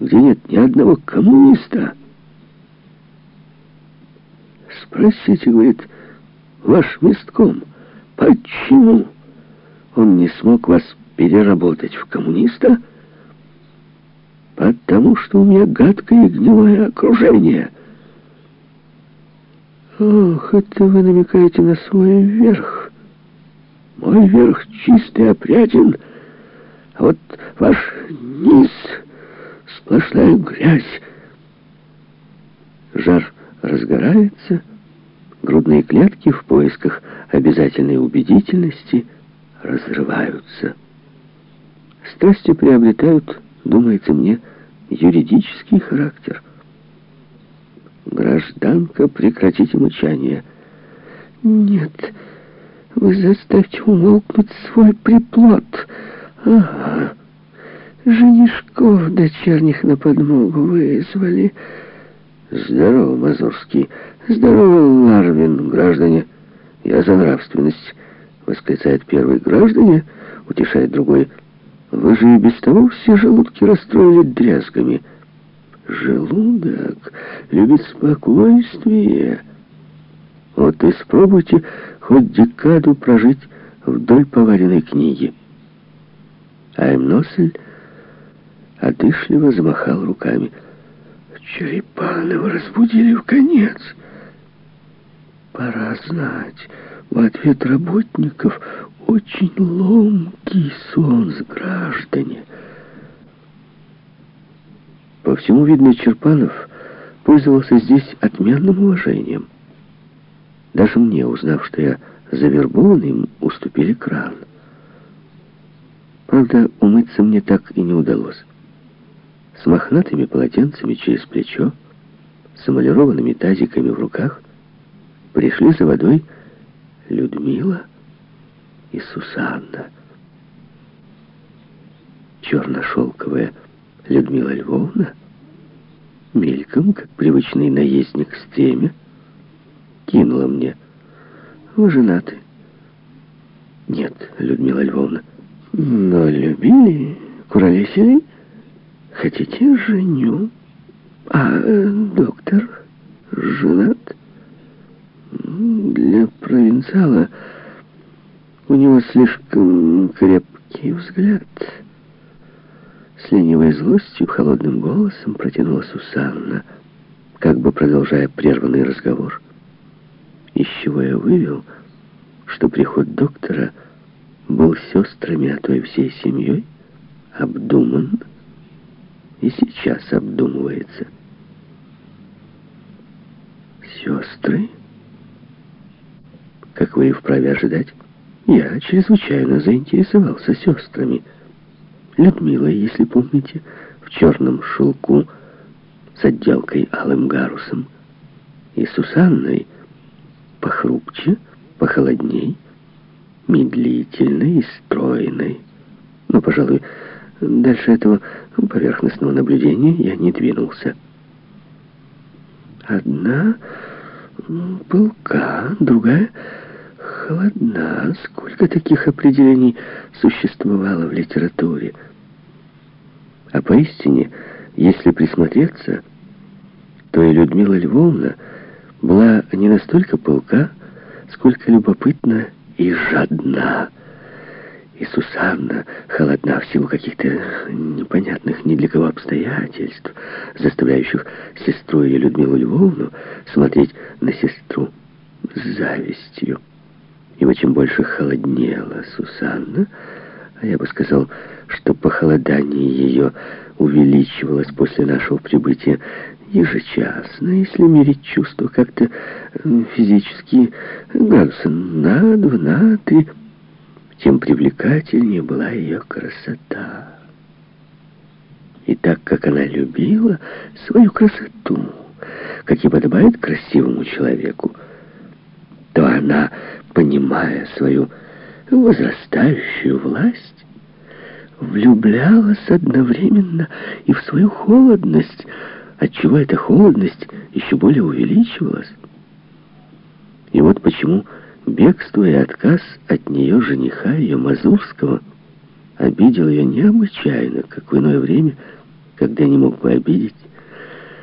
где нет ни одного коммуниста. Спросите, говорит, ваш местком, почему он не смог вас переработать в коммуниста? Потому что у меня гадкое и гнилое окружение. Ох, это вы намекаете на свой верх. Мой верх чистый, опрятен, а вот ваш низ — сплошная грязь. Жар разгорается, грудные клетки в поисках обязательной убедительности разрываются. Страсти приобретают, думается мне, юридический характер. Гражданка, прекратите мучание. Нет, вы заставьте умолкнуть свой приплод. Ага, женишков дочерних на подмогу вызвали. Здорово, Мазурский. Здорово, Ларвин, граждане. Я за нравственность, восклицает первый граждане, утешает другой. Вы же и без того все желудки расстроили дрязгами. Желудок любит спокойствие. Вот испробуйте хоть декаду прожить вдоль поваренной книги. Аймносель одышливо замахал руками. Черепанова разбудили в конец. Пора знать, в ответ работников очень ломкий сон с граждане. По всему видно, Черпанов пользовался здесь отменным уважением. Даже мне, узнав, что я завербован, им уступили кран. Правда, умыться мне так и не удалось. С мохнатыми полотенцами через плечо, с эмалированными тазиками в руках, пришли за водой Людмила и Сусанна. Черно-шелковая Людмила Львовна, мельком, как привычный наездник с теми, кинула мне. Вы женаты? Нет, Людмила Львовна. Но любили, куролесили? Хотите, женю? А э, доктор женат? Для провинциала у него слишком крепкий взгляд. С ленивой злостью, холодным голосом протянула Сусанна, как бы продолжая прерванный разговор. Из чего я вывел, что приход доктора — был сестрами, а то и всей семьей, обдуман обдумывается. Сестры? Как вы и вправе ожидать, я чрезвычайно заинтересовался сестрами. Людмила, если помните, в черном шелку с отделкой алым гарусом, и Сусанной похрупче, похолодней, медлительной и стройной. Но, пожалуй, дальше этого поверхностного наблюдения я не двинулся. Одна пылка, другая холодна. Сколько таких определений существовало в литературе? А поистине, если присмотреться, то и Людмила Львовна была не настолько пылка, сколько любопытна и жадна. И Сусанна холодна в силу каких-то непонятных ни для кого обстоятельств, заставляющих сестру ее Людмилу Львовну смотреть на сестру с завистью. И чем больше холоднела Сусанна, а я бы сказал, что похолодание ее увеличивалось после нашего прибытия ежечасно, если мерить чувства как-то физически градуса на два, на три, тем привлекательнее была ее красота. И так как она любила свою красоту, как и подобает красивому человеку, то она, понимая свою возрастающую власть, влюблялась одновременно и в свою холодность, отчего эта холодность еще более увеличивалась. И вот почему бегство и отказ от нее жениха, ее Мазурского, обидел ее необычайно, как в иное время никогда не мог бы обидеть,